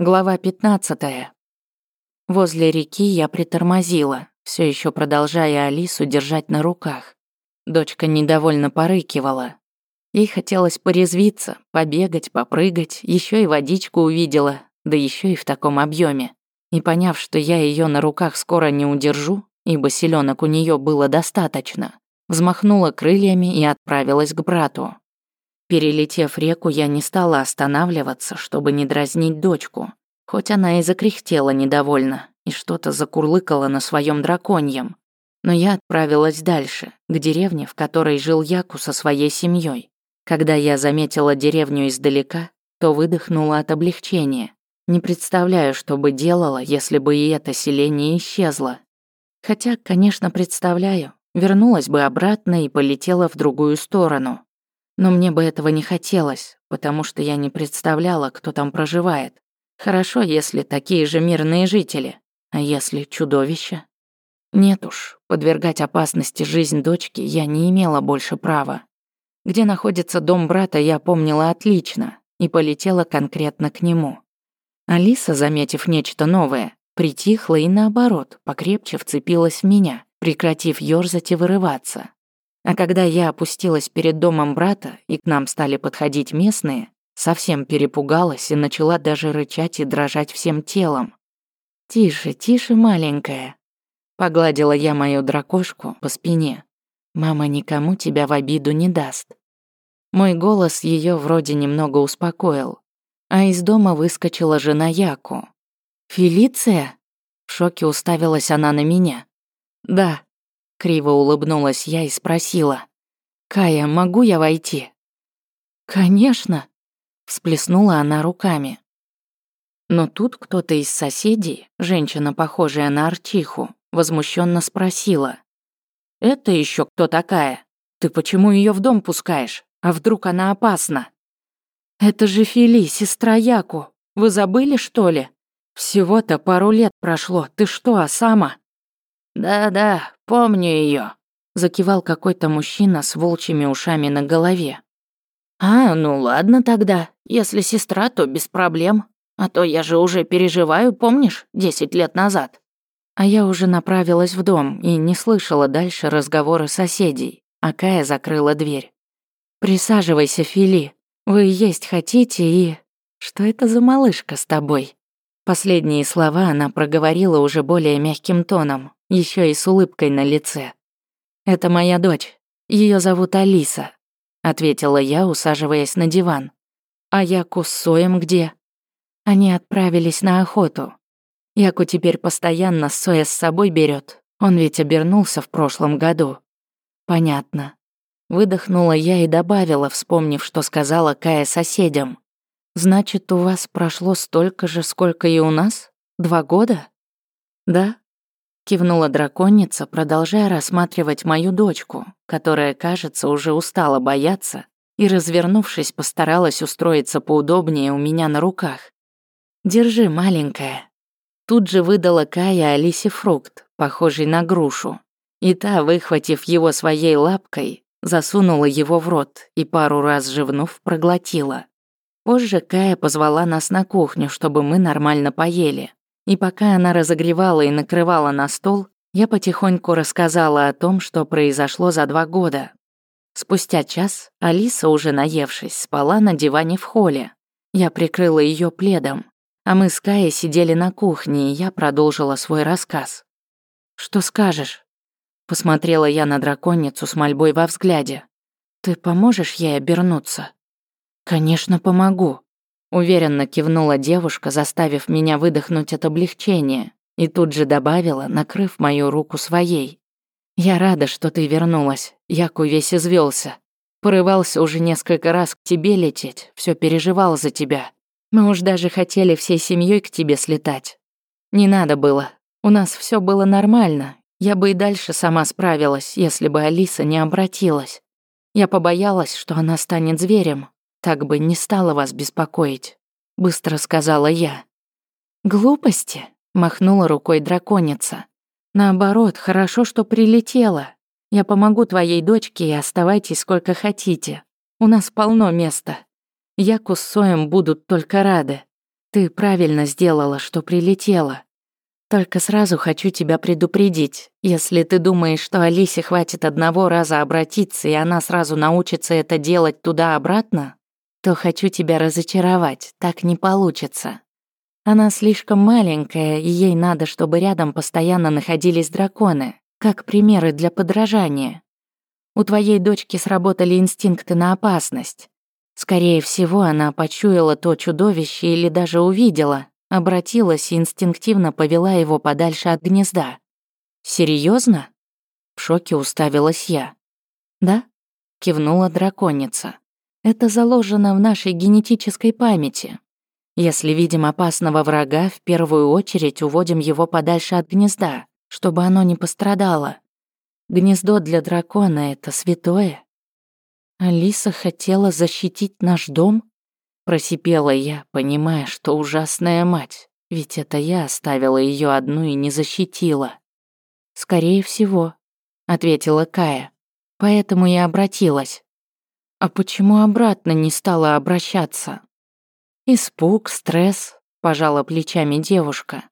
Глава 15. Возле реки я притормозила, все еще продолжая Алису держать на руках. Дочка недовольно порыкивала. Ей хотелось порезвиться, побегать, попрыгать, еще и водичку увидела, да еще и в таком объеме. И поняв, что я ее на руках скоро не удержу, ибо селенок у нее было достаточно, взмахнула крыльями и отправилась к брату. Перелетев реку, я не стала останавливаться, чтобы не дразнить дочку, хоть она и закряхтела недовольно и что-то закурлыкала на своем драконьем. Но я отправилась дальше, к деревне, в которой жил Яку со своей семьей. Когда я заметила деревню издалека, то выдохнула от облегчения. Не представляю, что бы делала, если бы и это селение исчезло. Хотя, конечно, представляю. Вернулась бы обратно и полетела в другую сторону. Но мне бы этого не хотелось, потому что я не представляла, кто там проживает. Хорошо, если такие же мирные жители, а если чудовища? Нет уж, подвергать опасности жизнь дочки я не имела больше права. Где находится дом брата, я помнила отлично и полетела конкретно к нему. Алиса, заметив нечто новое, притихла и наоборот, покрепче вцепилась в меня, прекратив ёрзать и вырываться. А когда я опустилась перед домом брата, и к нам стали подходить местные, совсем перепугалась и начала даже рычать и дрожать всем телом. «Тише, тише, маленькая», — погладила я мою дракошку по спине. «Мама никому тебя в обиду не даст». Мой голос ее вроде немного успокоил, а из дома выскочила жена Яку. «Фелиция?» В шоке уставилась она на меня. «Да», Криво улыбнулась я и спросила. «Кая, могу я войти?» «Конечно», — всплеснула она руками. Но тут кто-то из соседей, женщина, похожая на Арчиху, возмущенно спросила. «Это еще кто такая? Ты почему ее в дом пускаешь? А вдруг она опасна?» «Это же Фили, сестра Яку. Вы забыли, что ли? Всего-то пару лет прошло. Ты что, а сама?» «Да-да, помню ее, закивал какой-то мужчина с волчьими ушами на голове. «А, ну ладно тогда. Если сестра, то без проблем. А то я же уже переживаю, помнишь, десять лет назад». А я уже направилась в дом и не слышала дальше разговоры соседей, а Кая закрыла дверь. «Присаживайся, Фили. Вы есть хотите и... Что это за малышка с тобой?» Последние слова она проговорила уже более мягким тоном, еще и с улыбкой на лице. «Это моя дочь. Ее зовут Алиса», — ответила я, усаживаясь на диван. «А Яку с Соем где?» Они отправились на охоту. Яку теперь постоянно Соя с собой берет. Он ведь обернулся в прошлом году. Понятно. Выдохнула я и добавила, вспомнив, что сказала Кая соседям. Значит, у вас прошло столько же, сколько и у нас? Два года? Да, Кивнула драконица, продолжая рассматривать мою дочку, которая, кажется, уже устала бояться и, развернувшись, постаралась устроиться поудобнее у меня на руках. «Держи, маленькая». Тут же выдала Кая Алисе фрукт, похожий на грушу, и та, выхватив его своей лапкой, засунула его в рот и пару раз жевнув, проглотила. Позже Кая позвала нас на кухню, чтобы мы нормально поели. И пока она разогревала и накрывала на стол, я потихоньку рассказала о том, что произошло за два года. Спустя час Алиса, уже наевшись, спала на диване в холле. Я прикрыла ее пледом, а мы с Каей сидели на кухне, и я продолжила свой рассказ. «Что скажешь?» Посмотрела я на драконицу с мольбой во взгляде. «Ты поможешь ей обернуться?» «Конечно, помогу», Уверенно кивнула девушка, заставив меня выдохнуть от облегчения, и тут же добавила, накрыв мою руку своей. «Я рада, что ты вернулась. Яку весь извелся. Порывался уже несколько раз к тебе лететь, все переживал за тебя. Мы уж даже хотели всей семьей к тебе слетать. Не надо было. У нас все было нормально. Я бы и дальше сама справилась, если бы Алиса не обратилась. Я побоялась, что она станет зверем, так бы не стала вас беспокоить», — быстро сказала я. «Глупости», — махнула рукой драконица. «Наоборот, хорошо, что прилетела. Я помогу твоей дочке и оставайтесь сколько хотите. У нас полно места. Яку с будут только рады. Ты правильно сделала, что прилетела. Только сразу хочу тебя предупредить. Если ты думаешь, что Алисе хватит одного раза обратиться, и она сразу научится это делать туда-обратно, то хочу тебя разочаровать, так не получится. Она слишком маленькая, и ей надо, чтобы рядом постоянно находились драконы, как примеры для подражания. У твоей дочки сработали инстинкты на опасность. Скорее всего, она почуяла то чудовище или даже увидела, обратилась и инстинктивно повела его подальше от гнезда. Серьезно? В шоке уставилась я. Да? Кивнула драконица. Это заложено в нашей генетической памяти. Если видим опасного врага, в первую очередь уводим его подальше от гнезда, чтобы оно не пострадало. Гнездо для дракона — это святое. Алиса хотела защитить наш дом? Просипела я, понимая, что ужасная мать, ведь это я оставила ее одну и не защитила. Скорее всего, ответила Кая. Поэтому я обратилась. А почему обратно не стала обращаться? Испуг, стресс, пожала плечами девушка.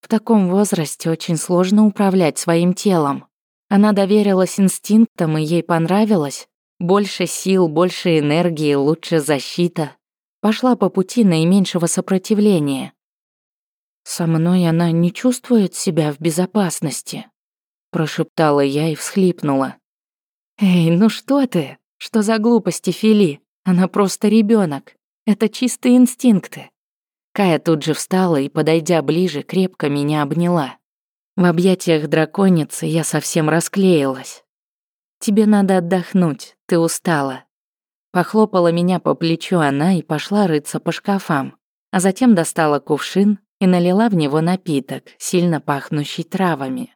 В таком возрасте очень сложно управлять своим телом. Она доверилась инстинктам, и ей понравилось. Больше сил, больше энергии, лучше защита. Пошла по пути наименьшего сопротивления. «Со мной она не чувствует себя в безопасности», прошептала я и всхлипнула. «Эй, ну что ты? Что за глупости, Фили? Она просто ребенок. Это чистые инстинкты». Кая тут же встала и, подойдя ближе, крепко меня обняла. В объятиях драконицы я совсем расклеилась. «Тебе надо отдохнуть, ты устала». Похлопала меня по плечу она и пошла рыться по шкафам, а затем достала кувшин и налила в него напиток, сильно пахнущий травами.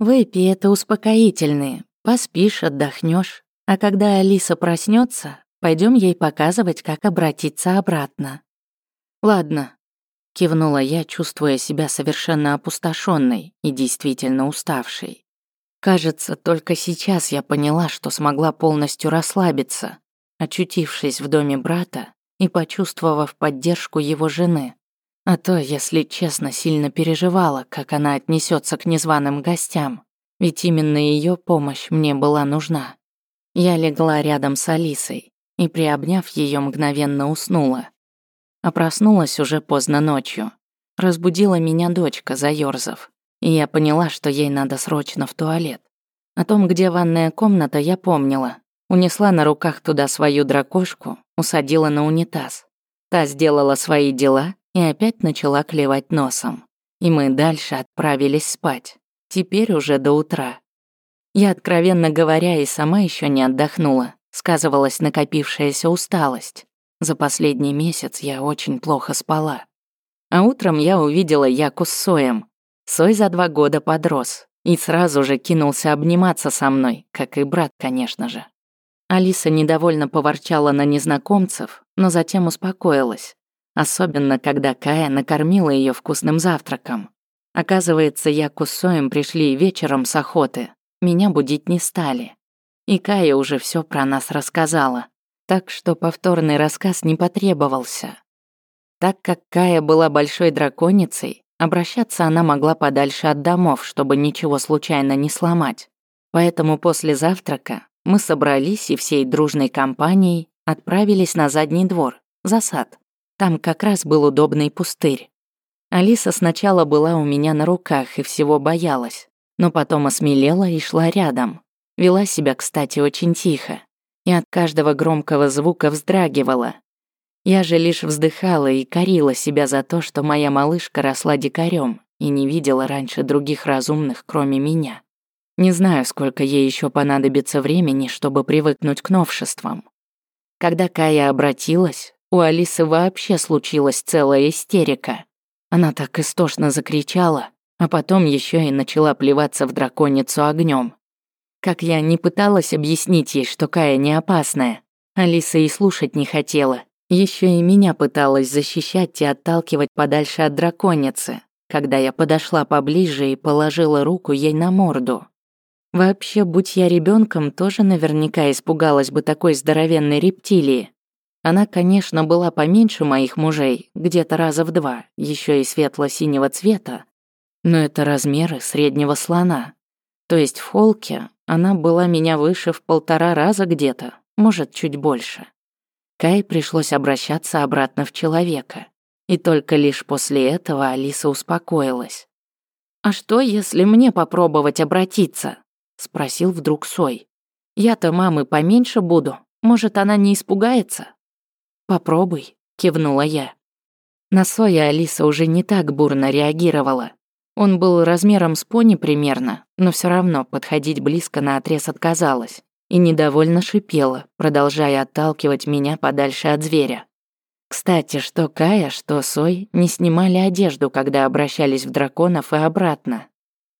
«Выпей это успокоительные, поспишь, отдохнешь, а когда Алиса проснется, пойдем ей показывать, как обратиться обратно». «Ладно», — кивнула я, чувствуя себя совершенно опустошенной и действительно уставшей. Кажется, только сейчас я поняла, что смогла полностью расслабиться, очутившись в доме брата и почувствовав поддержку его жены. А то, если честно, сильно переживала, как она отнесется к незваным гостям, ведь именно ее помощь мне была нужна. Я легла рядом с Алисой и, приобняв ее, мгновенно уснула. А проснулась уже поздно ночью. Разбудила меня дочка, заёрзав, и я поняла, что ей надо срочно в туалет. О том, где ванная комната, я помнила. Унесла на руках туда свою дракошку, усадила на унитаз. Та сделала свои дела и опять начала клевать носом. И мы дальше отправились спать. Теперь уже до утра. Я, откровенно говоря, и сама еще не отдохнула. Сказывалась накопившаяся усталость. За последний месяц я очень плохо спала. А утром я увидела Яку с Соем. Сой за два года подрос и сразу же кинулся обниматься со мной, как и брат, конечно же. Алиса недовольно поворчала на незнакомцев, но затем успокоилась. Особенно, когда Кая накормила ее вкусным завтраком. Оказывается, Яку с пришли вечером с охоты. Меня будить не стали. И Кая уже все про нас рассказала так что повторный рассказ не потребовался. Так как Кая была большой драконицей, обращаться она могла подальше от домов, чтобы ничего случайно не сломать. Поэтому после завтрака мы собрались и всей дружной компанией отправились на задний двор, за сад. Там как раз был удобный пустырь. Алиса сначала была у меня на руках и всего боялась, но потом осмелела и шла рядом. Вела себя, кстати, очень тихо, и от каждого громкого звука вздрагивала. Я же лишь вздыхала и корила себя за то, что моя малышка росла дикарем и не видела раньше других разумных, кроме меня. Не знаю, сколько ей еще понадобится времени, чтобы привыкнуть к новшествам. Когда Кая обратилась, у Алисы вообще случилась целая истерика. Она так истошно закричала, а потом еще и начала плеваться в драконицу огнем. Как я не пыталась объяснить ей, что Кая не опасная, Алиса и слушать не хотела. Еще и меня пыталась защищать и отталкивать подальше от драконицы, когда я подошла поближе и положила руку ей на морду. Вообще, будь я ребенком, тоже наверняка испугалась бы такой здоровенной рептилии. Она, конечно, была поменьше моих мужей, где-то раза в два, еще и светло-синего цвета, но это размеры среднего слона. То есть в холке она была меня выше в полтора раза где-то, может, чуть больше. Кай пришлось обращаться обратно в человека. И только лишь после этого Алиса успокоилась. «А что, если мне попробовать обратиться?» — спросил вдруг Сой. «Я-то мамы поменьше буду. Может, она не испугается?» «Попробуй», — кивнула я. На Соя Алиса уже не так бурно реагировала. Он был размером с пони примерно, но все равно подходить близко на отрез отказалась и недовольно шипела, продолжая отталкивать меня подальше от зверя. Кстати, что Кая, что Сой не снимали одежду, когда обращались в драконов и обратно.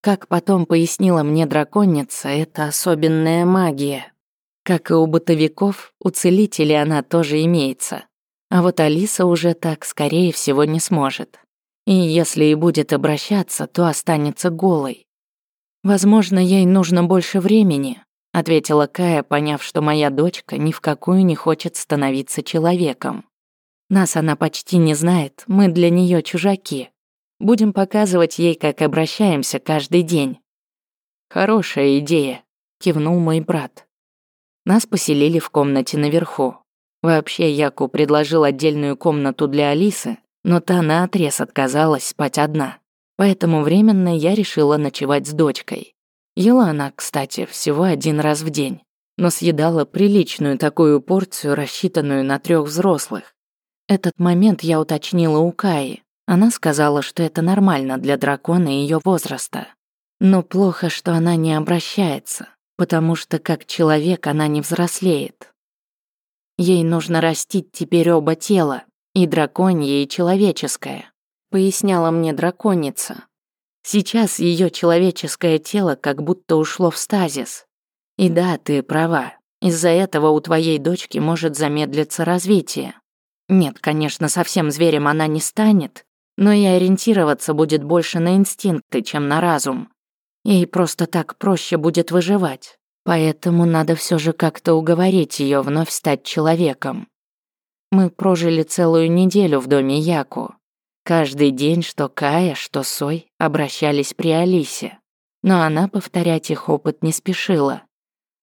Как потом пояснила мне драконица, это особенная магия. Как и у бытовиков, у целителей она тоже имеется. А вот Алиса уже так, скорее всего, не сможет. И если и будет обращаться, то останется голой. Возможно, ей нужно больше времени, ответила Кая, поняв, что моя дочка ни в какую не хочет становиться человеком. Нас она почти не знает, мы для нее чужаки. Будем показывать ей, как обращаемся каждый день. Хорошая идея, кивнул мой брат. Нас поселили в комнате наверху. Вообще, Яку предложил отдельную комнату для Алисы, но та наотрез отказалась спать одна. Поэтому временно я решила ночевать с дочкой. Ела она, кстати, всего один раз в день, но съедала приличную такую порцию, рассчитанную на трех взрослых. Этот момент я уточнила у Каи. Она сказала, что это нормально для дракона ее возраста. Но плохо, что она не обращается, потому что как человек она не взрослеет. Ей нужно растить теперь оба тела, и драконье, и человеческое, поясняла мне драконица. Сейчас ее человеческое тело как будто ушло в стазис. И да, ты права. Из-за этого у твоей дочки может замедлиться развитие. Нет, конечно, совсем зверем она не станет, но и ориентироваться будет больше на инстинкты, чем на разум. Ей просто так проще будет выживать. Поэтому надо все же как-то уговорить ее вновь стать человеком. Мы прожили целую неделю в доме Яку. Каждый день что Кая, что Сой обращались при Алисе. Но она повторять их опыт не спешила.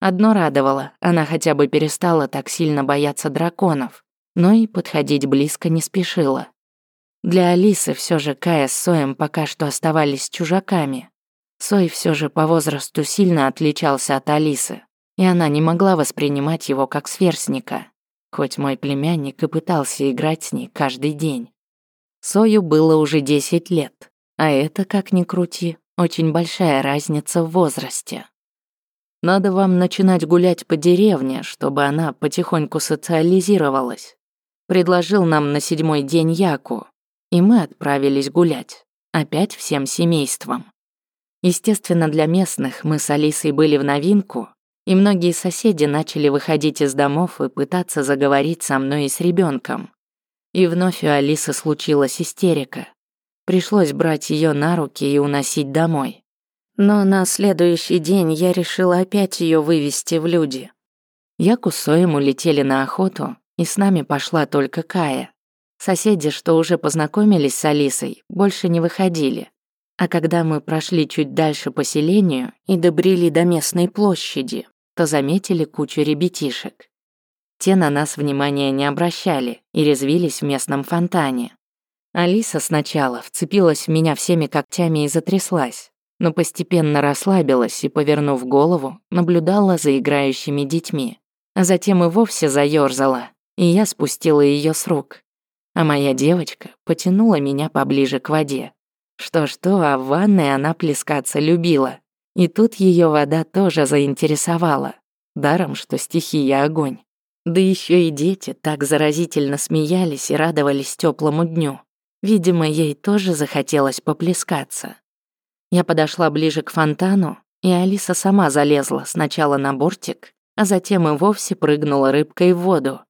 Одно радовало, она хотя бы перестала так сильно бояться драконов, но и подходить близко не спешила. Для Алисы все же Кая с Соем пока что оставались чужаками. Сой все же по возрасту сильно отличался от Алисы, и она не могла воспринимать его как сверстника, хоть мой племянник и пытался играть с ней каждый день. Сою было уже 10 лет, а это, как ни крути, очень большая разница в возрасте. Надо вам начинать гулять по деревне, чтобы она потихоньку социализировалась. Предложил нам на седьмой день Яку, и мы отправились гулять, опять всем семейством. Естественно, для местных мы с Алисой были в новинку, и многие соседи начали выходить из домов и пытаться заговорить со мной и с ребенком. И вновь у Алисы случилась истерика. Пришлось брать ее на руки и уносить домой. Но на следующий день я решила опять ее вывести в люди. Я кусоем улетели на охоту, и с нами пошла только Кая. Соседи, что уже познакомились с Алисой, больше не выходили. А когда мы прошли чуть дальше по селению и добрели до местной площади, то заметили кучу ребятишек. Те на нас внимания не обращали и резвились в местном фонтане. Алиса сначала вцепилась в меня всеми когтями и затряслась, но постепенно расслабилась и, повернув голову, наблюдала за играющими детьми. А затем и вовсе заёрзала, и я спустила ее с рук. А моя девочка потянула меня поближе к воде. Что-что, а в ванной она плескаться любила. И тут ее вода тоже заинтересовала. Даром, что стихия огонь. Да еще и дети так заразительно смеялись и радовались теплому дню. Видимо, ей тоже захотелось поплескаться. Я подошла ближе к фонтану, и Алиса сама залезла сначала на бортик, а затем и вовсе прыгнула рыбкой в воду.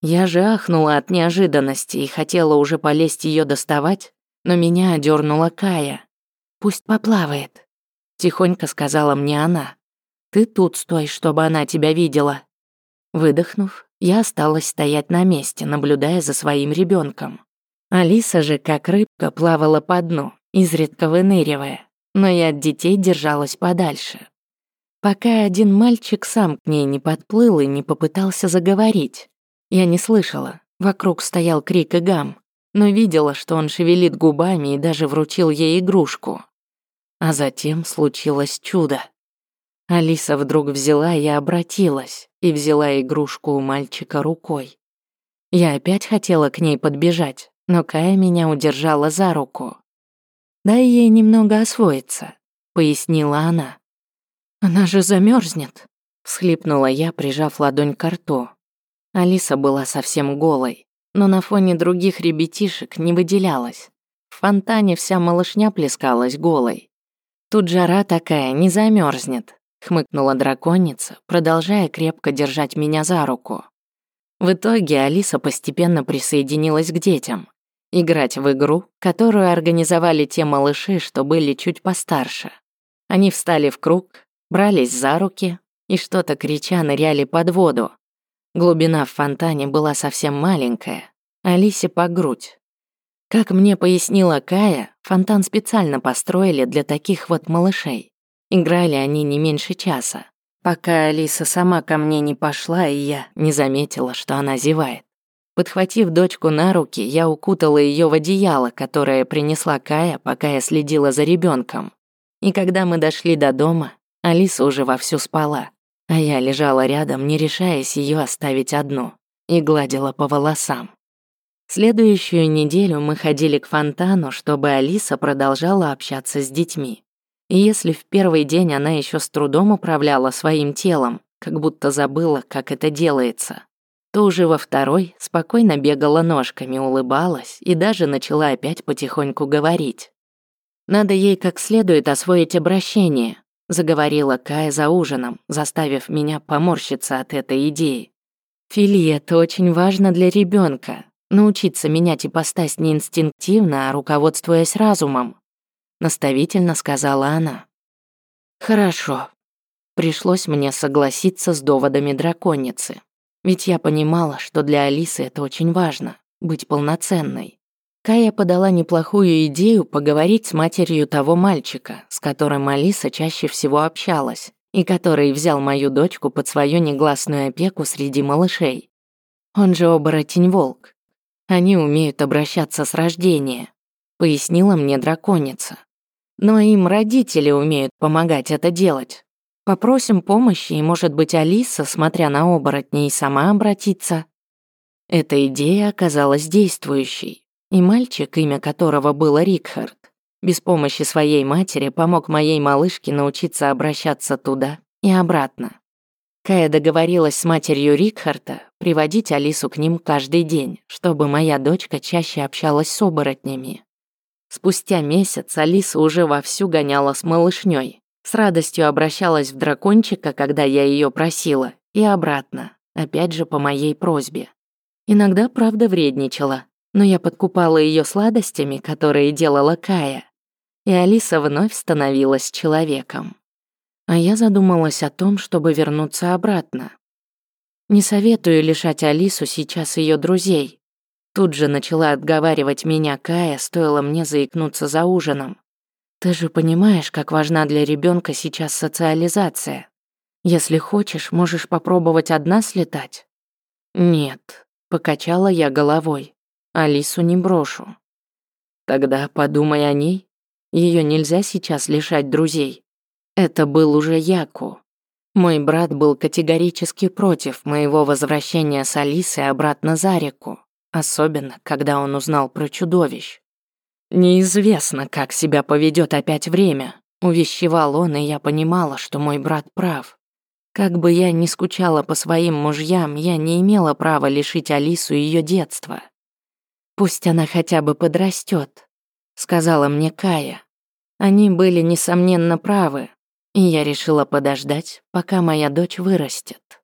Я же ахнула от неожиданности и хотела уже полезть ее доставать, но меня одернула Кая. «Пусть поплавает», — тихонько сказала мне она. «Ты тут стой, чтобы она тебя видела». Выдохнув, Я осталась стоять на месте, наблюдая за своим ребенком. Алиса же, как рыбка, плавала по дну, изредка выныривая, но и от детей держалась подальше. Пока один мальчик сам к ней не подплыл и не попытался заговорить. Я не слышала, вокруг стоял крик и гам, но видела, что он шевелит губами и даже вручил ей игрушку. А затем случилось чудо. Алиса вдруг взяла и обратилась, и взяла игрушку у мальчика рукой. Я опять хотела к ней подбежать, но Кая меня удержала за руку. «Дай ей немного освоиться», — пояснила она. «Она же замерзнет, всхлипнула я, прижав ладонь к рту. Алиса была совсем голой, но на фоне других ребятишек не выделялась. В фонтане вся малышня плескалась голой. Тут жара такая, не замерзнет, хмыкнула драконица, продолжая крепко держать меня за руку. В итоге Алиса постепенно присоединилась к детям. Играть в игру, которую организовали те малыши, что были чуть постарше. Они встали в круг, брались за руки и что-то крича ныряли под воду. Глубина в фонтане была совсем маленькая, Алисе по грудь. Как мне пояснила Кая, фонтан специально построили для таких вот малышей. Играли они не меньше часа, пока Алиса сама ко мне не пошла, и я не заметила, что она зевает. Подхватив дочку на руки, я укутала ее в одеяло, которое принесла Кая, пока я следила за ребенком. И когда мы дошли до дома, Алиса уже вовсю спала, а я лежала рядом, не решаясь ее оставить одну, и гладила по волосам. Следующую неделю мы ходили к фонтану, чтобы Алиса продолжала общаться с детьми. И если в первый день она еще с трудом управляла своим телом, как будто забыла, как это делается, то уже во второй спокойно бегала ножками, улыбалась и даже начала опять потихоньку говорить. «Надо ей как следует освоить обращение», заговорила Кая за ужином, заставив меня поморщиться от этой идеи. «Фили, это очень важно для ребенка, научиться менять ипостась не инстинктивно, а руководствуясь разумом наставительно сказала она. Хорошо. Пришлось мне согласиться с доводами драконицы. Ведь я понимала, что для Алисы это очень важно быть полноценной. Кая подала неплохую идею поговорить с матерью того мальчика, с которым Алиса чаще всего общалась, и который взял мою дочку под свою негласную опеку среди малышей. Он же оборотень-волк. Они умеют обращаться с рождения, пояснила мне драконица. Но им родители умеют помогать это делать. Попросим помощи, и, может быть, Алиса, смотря на оборотней, сама обратится. Эта идея оказалась действующей, и мальчик, имя которого было Рикхард, без помощи своей матери помог моей малышке научиться обращаться туда и обратно. Кая договорилась с матерью Рикхарта приводить Алису к ним каждый день, чтобы моя дочка чаще общалась с оборотнями. Спустя месяц Алиса уже вовсю гоняла с малышней. С радостью обращалась в дракончика, когда я ее просила, и обратно, опять же по моей просьбе. Иногда, правда, вредничала, но я подкупала ее сладостями, которые делала Кая, и Алиса вновь становилась человеком. А я задумалась о том, чтобы вернуться обратно. Не советую лишать Алису сейчас ее друзей, Тут же начала отговаривать меня Кая, стоило мне заикнуться за ужином. Ты же понимаешь, как важна для ребенка сейчас социализация. Если хочешь, можешь попробовать одна слетать. Нет, покачала я головой. Алису не брошу. Тогда подумай о ней. Ее нельзя сейчас лишать друзей. Это был уже Яку. Мой брат был категорически против моего возвращения с Алисой обратно за реку. Особенно, когда он узнал про чудовищ. «Неизвестно, как себя поведет опять время», — увещевал он, и я понимала, что мой брат прав. Как бы я ни скучала по своим мужьям, я не имела права лишить Алису ее детства. «Пусть она хотя бы подрастет», — сказала мне Кая. Они были, несомненно, правы, и я решила подождать, пока моя дочь вырастет.